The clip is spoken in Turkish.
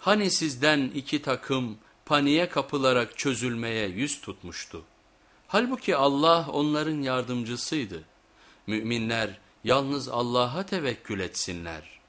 Hani sizden iki takım paniğe kapılarak çözülmeye yüz tutmuştu. Halbuki Allah onların yardımcısıydı. Müminler yalnız Allah'a tevekkül etsinler.''